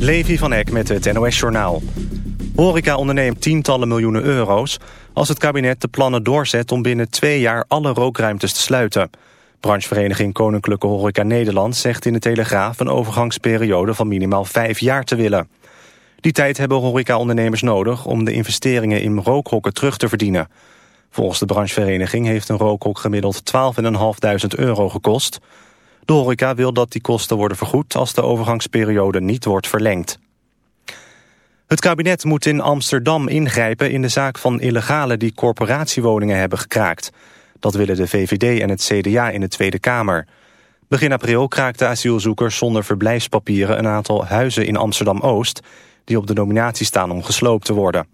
Levi van Eck met het NOS-journaal. Horeca onderneemt tientallen miljoenen euro's... als het kabinet de plannen doorzet om binnen twee jaar alle rookruimtes te sluiten. Branchevereniging Koninklijke Horeca Nederland zegt in de Telegraaf... een overgangsperiode van minimaal vijf jaar te willen. Die tijd hebben horecaondernemers nodig om de investeringen in rookhokken terug te verdienen. Volgens de branchevereniging heeft een rookhok gemiddeld 12.500 euro gekost... De horeca wil dat die kosten worden vergoed als de overgangsperiode niet wordt verlengd. Het kabinet moet in Amsterdam ingrijpen in de zaak van illegalen die corporatiewoningen hebben gekraakt. Dat willen de VVD en het CDA in de Tweede Kamer. Begin april kraakten asielzoekers zonder verblijfspapieren een aantal huizen in Amsterdam-Oost... die op de nominatie staan om gesloopt te worden.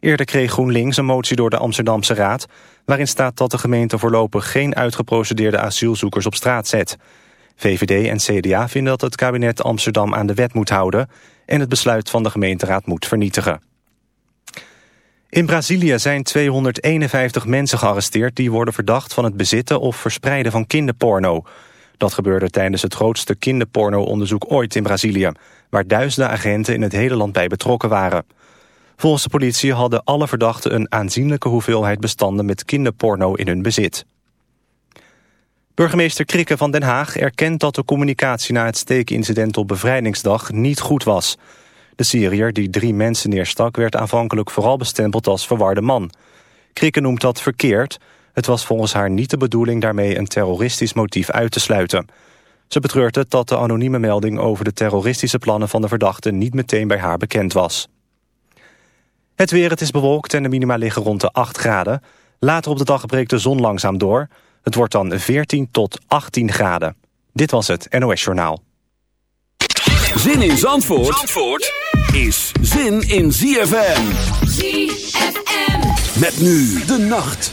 Eerder kreeg GroenLinks een motie door de Amsterdamse Raad... waarin staat dat de gemeente voorlopig geen uitgeprocedeerde asielzoekers op straat zet. VVD en CDA vinden dat het kabinet Amsterdam aan de wet moet houden... en het besluit van de gemeenteraad moet vernietigen. In Brazilië zijn 251 mensen gearresteerd... die worden verdacht van het bezitten of verspreiden van kinderporno. Dat gebeurde tijdens het grootste kinderporno-onderzoek ooit in Brazilië... waar duizenden agenten in het hele land bij betrokken waren... Volgens de politie hadden alle verdachten een aanzienlijke hoeveelheid bestanden met kinderporno in hun bezit. Burgemeester Krikke van Den Haag erkent dat de communicatie na het steekincident op bevrijdingsdag niet goed was. De Syriër die drie mensen neerstak werd aanvankelijk vooral bestempeld als verwarde man. Krikke noemt dat verkeerd. Het was volgens haar niet de bedoeling daarmee een terroristisch motief uit te sluiten. Ze betreurt het dat de anonieme melding over de terroristische plannen van de verdachte niet meteen bij haar bekend was. Het weer, het is bewolkt en de minima liggen rond de 8 graden. Later op de dag breekt de zon langzaam door. Het wordt dan 14 tot 18 graden. Dit was het NOS Journaal. Zin in Zandvoort, Zandvoort is zin in ZFM. ZFM. Met nu de nacht.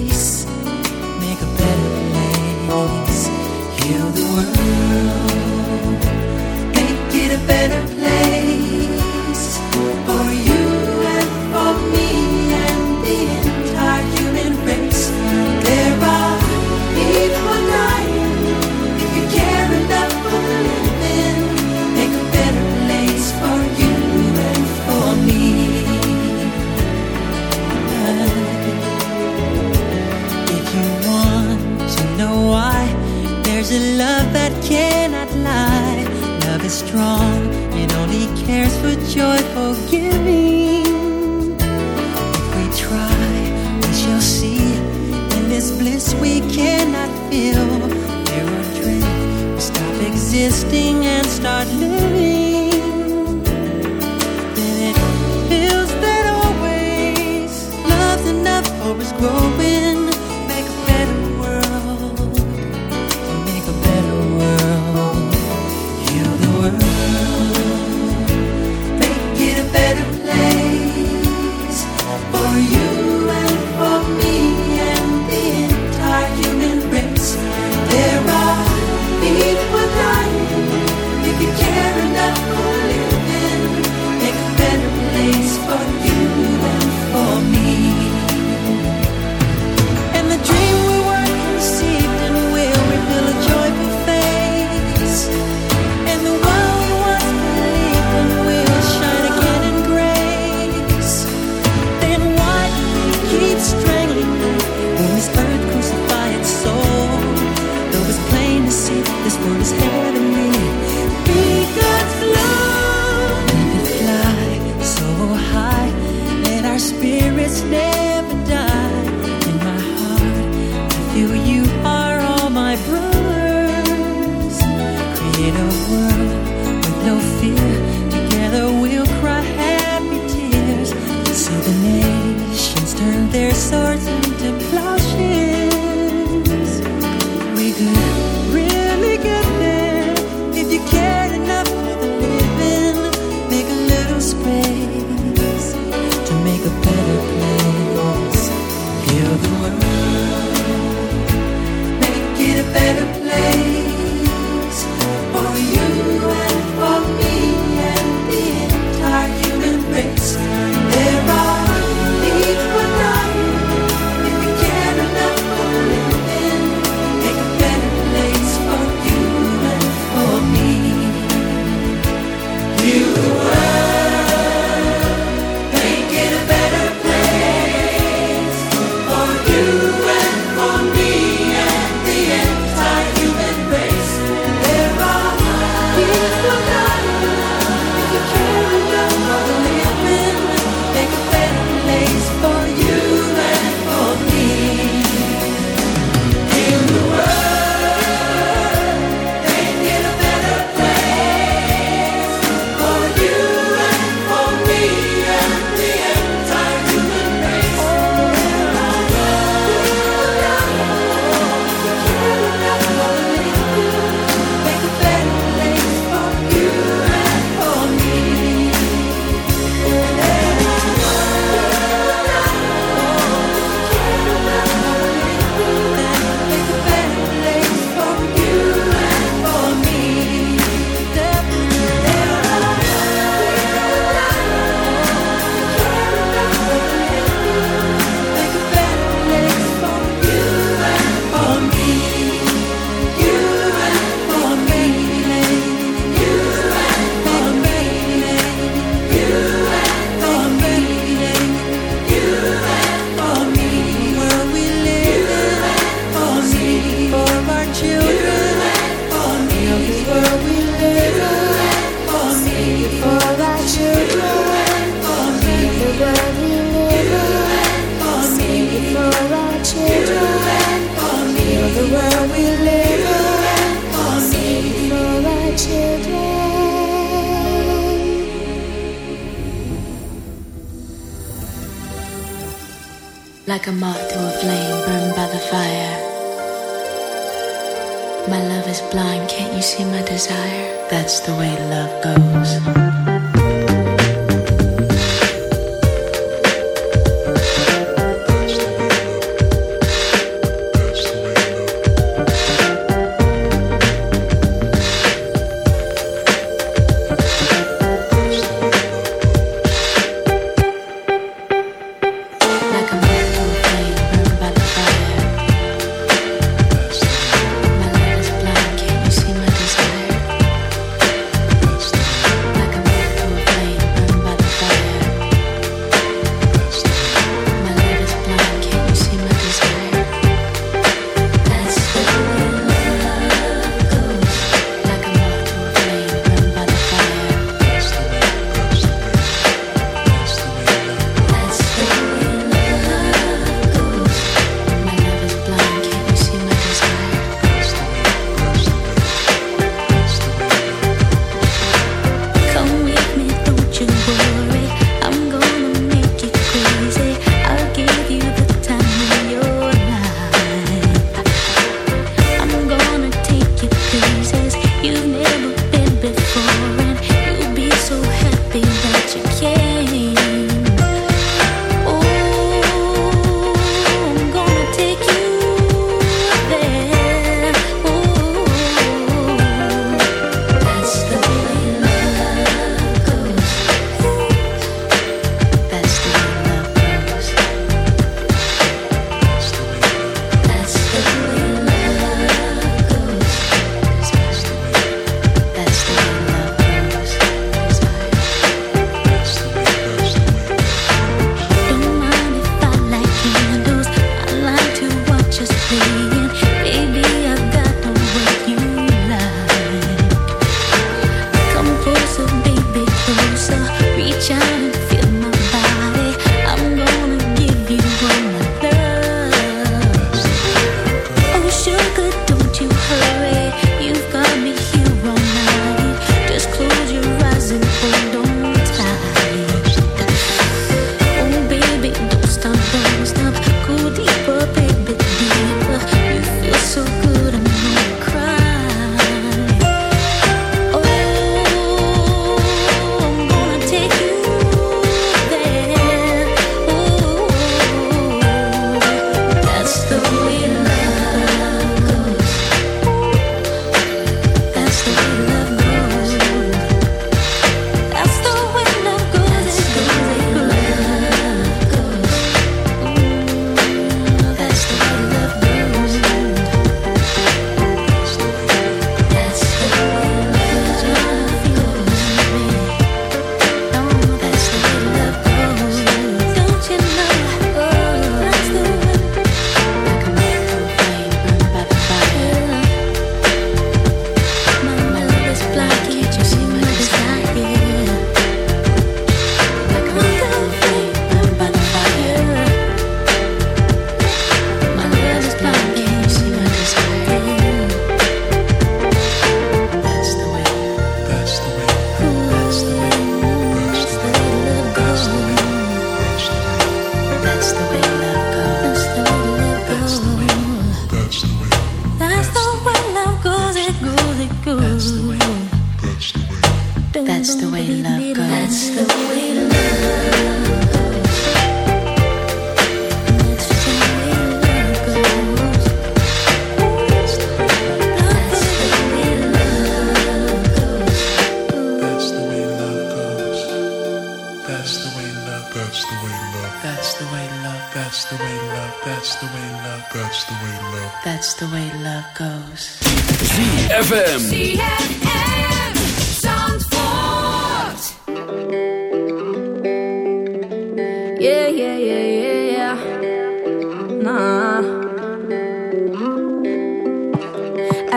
feel. Or drink, we stop existing and start living. Then it feels that always love's enough for us growing.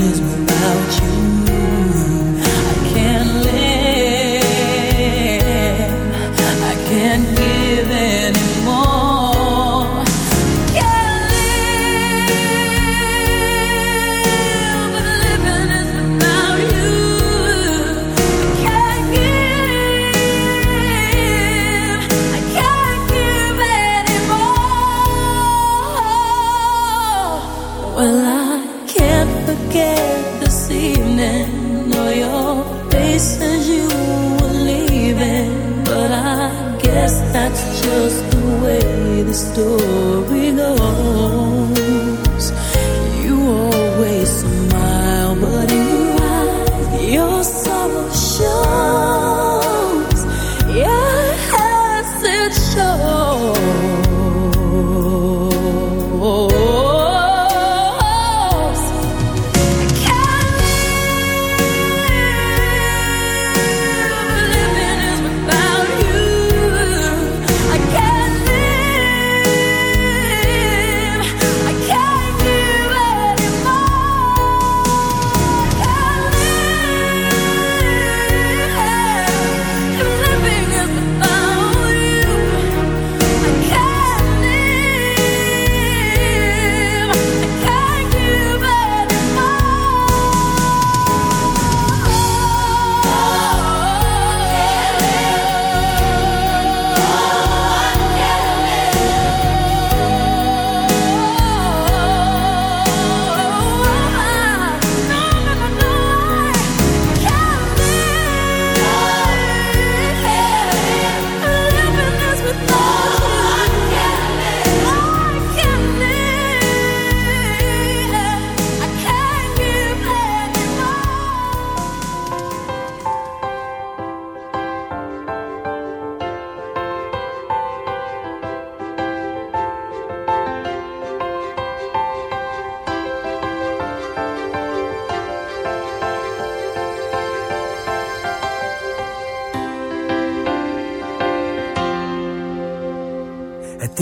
Is without you. The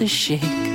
to shake.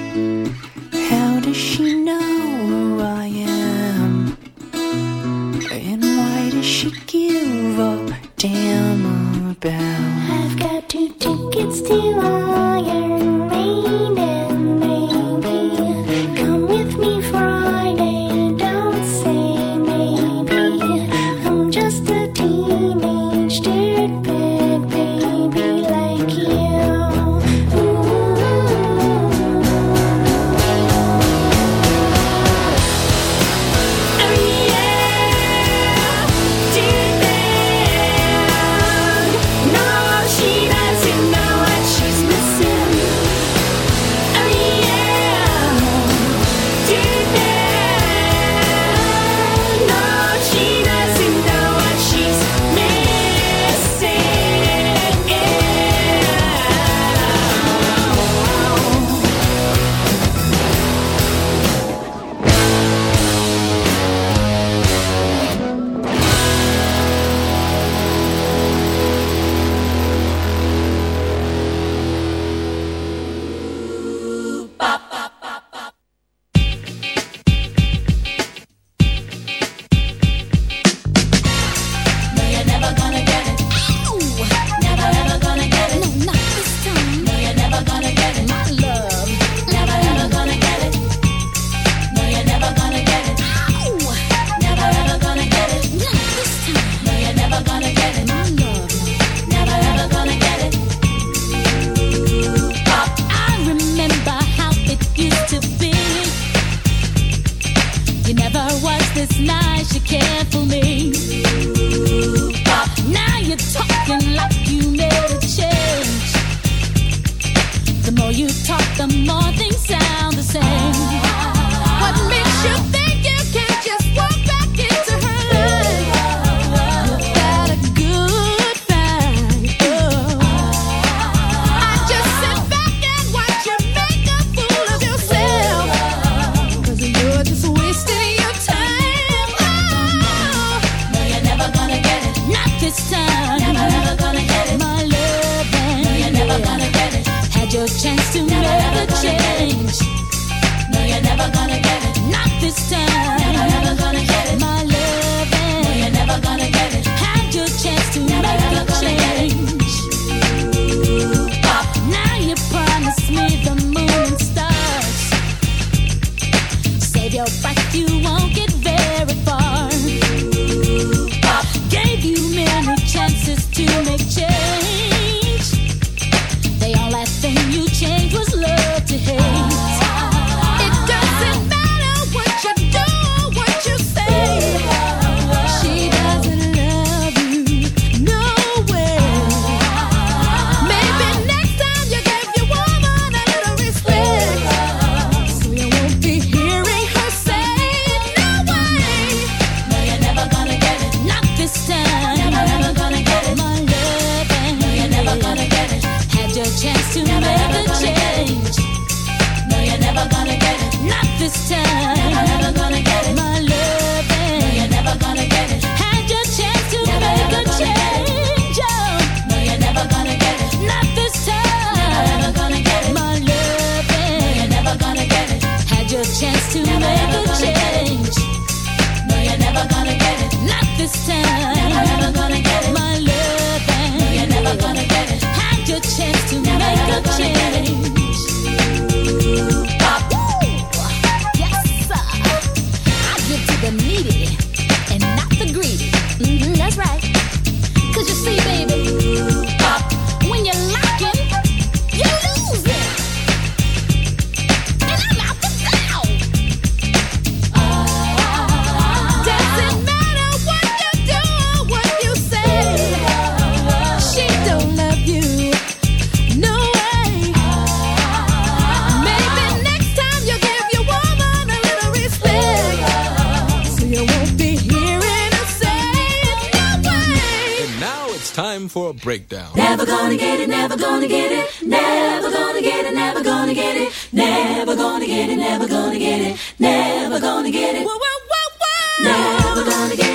gonna get it. Whoa, whoa, whoa, whoa. Never gonna get it.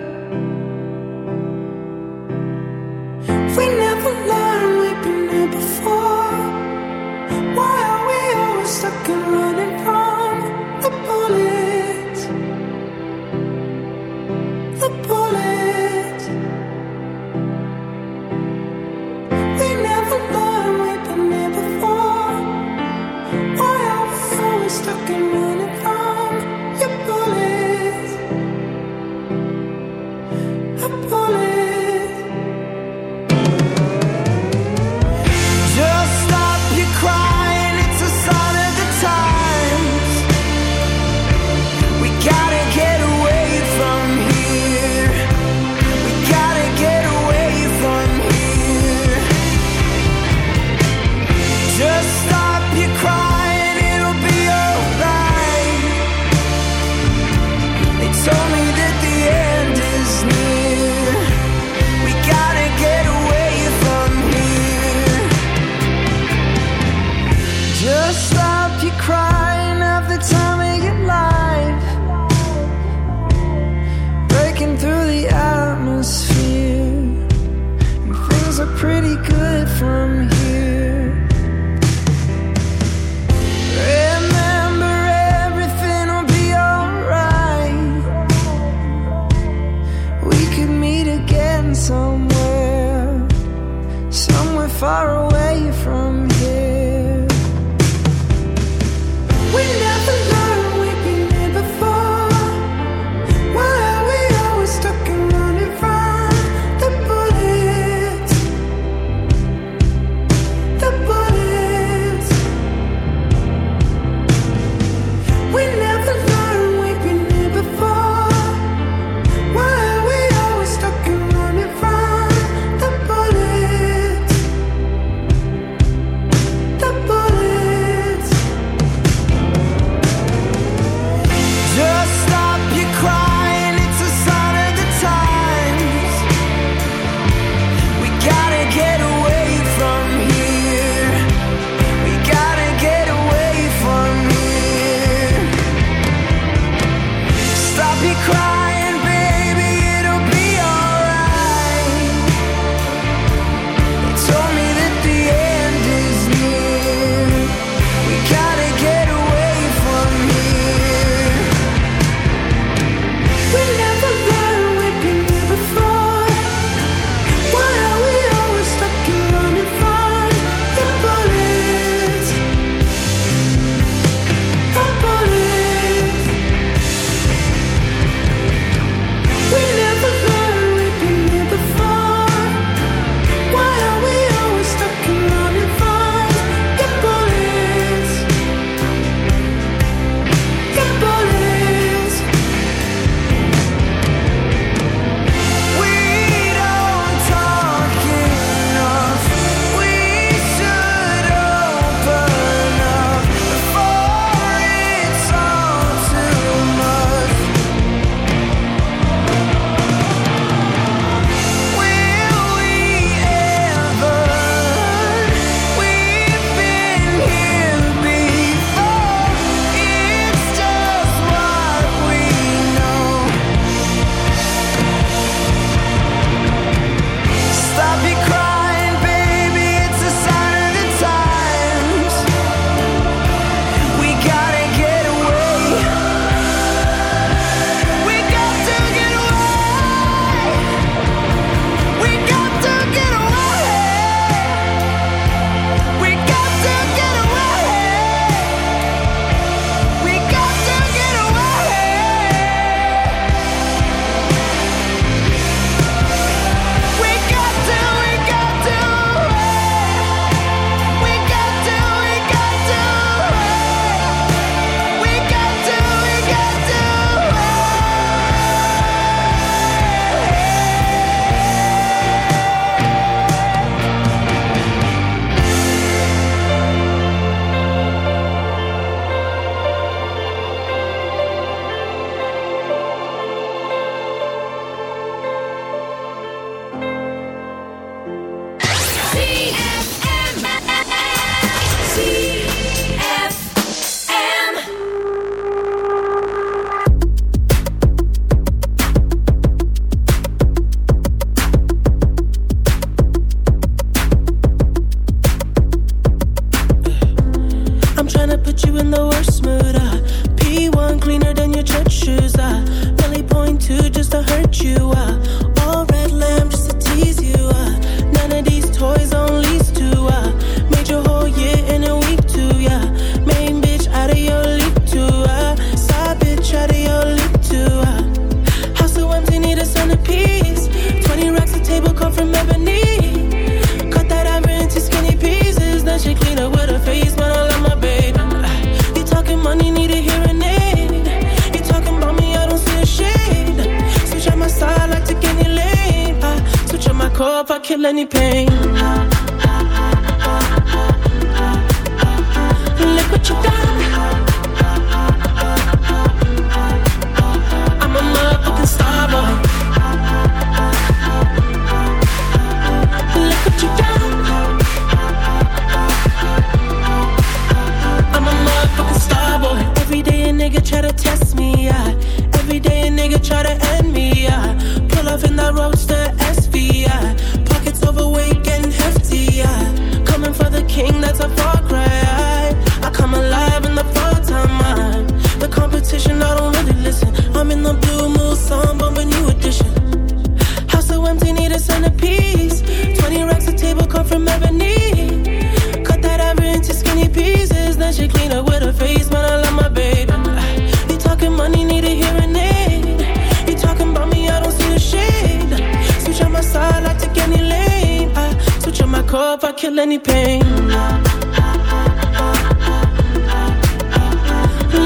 kill any pain.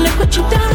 Look what you done.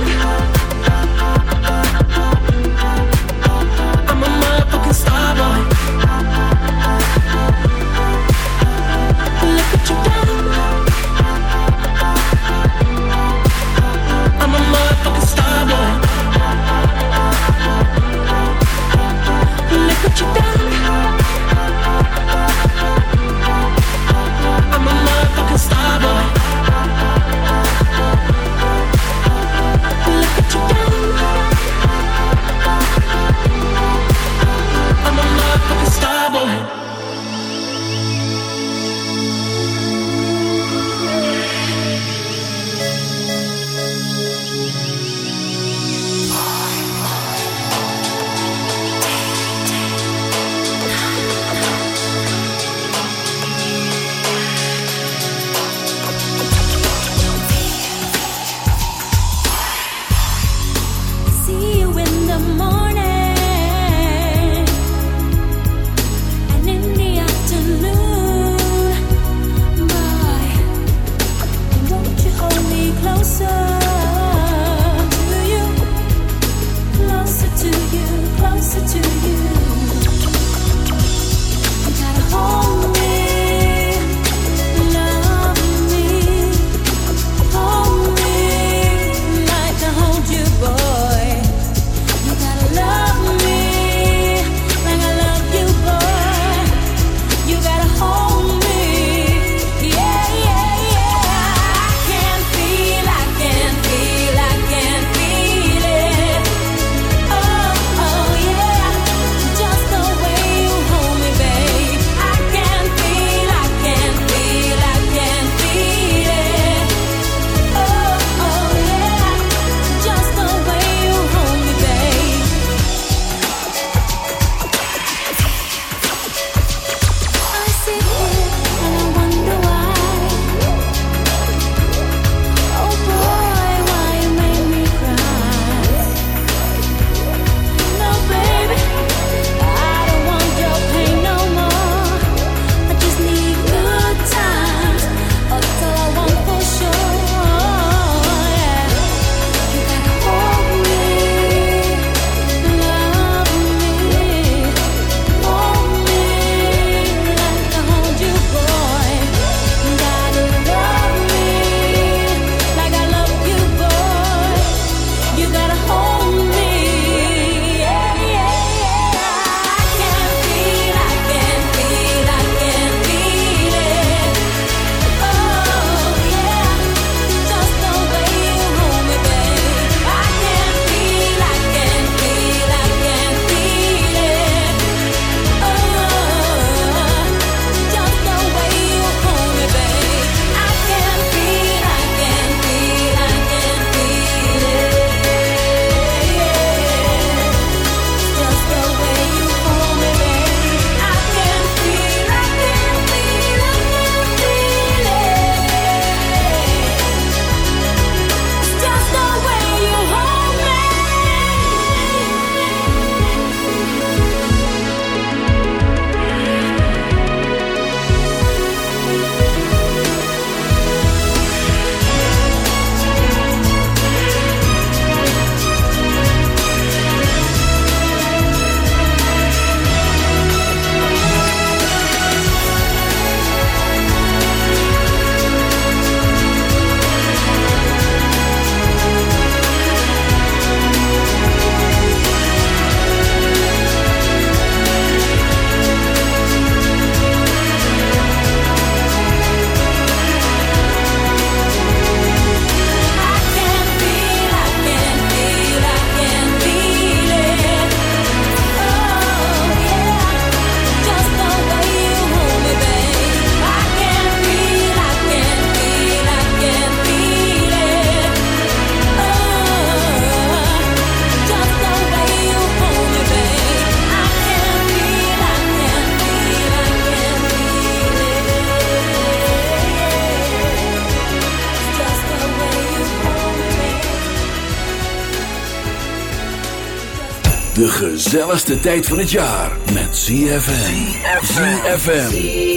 gezelligste tijd van het jaar met ZFM. ZFM.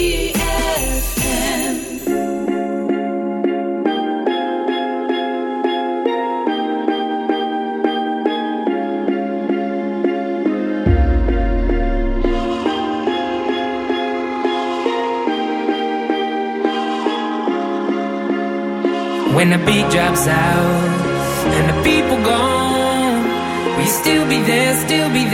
When the beat drops out and the people gone, we still be there, still be there.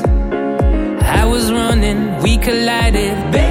we collided. Baby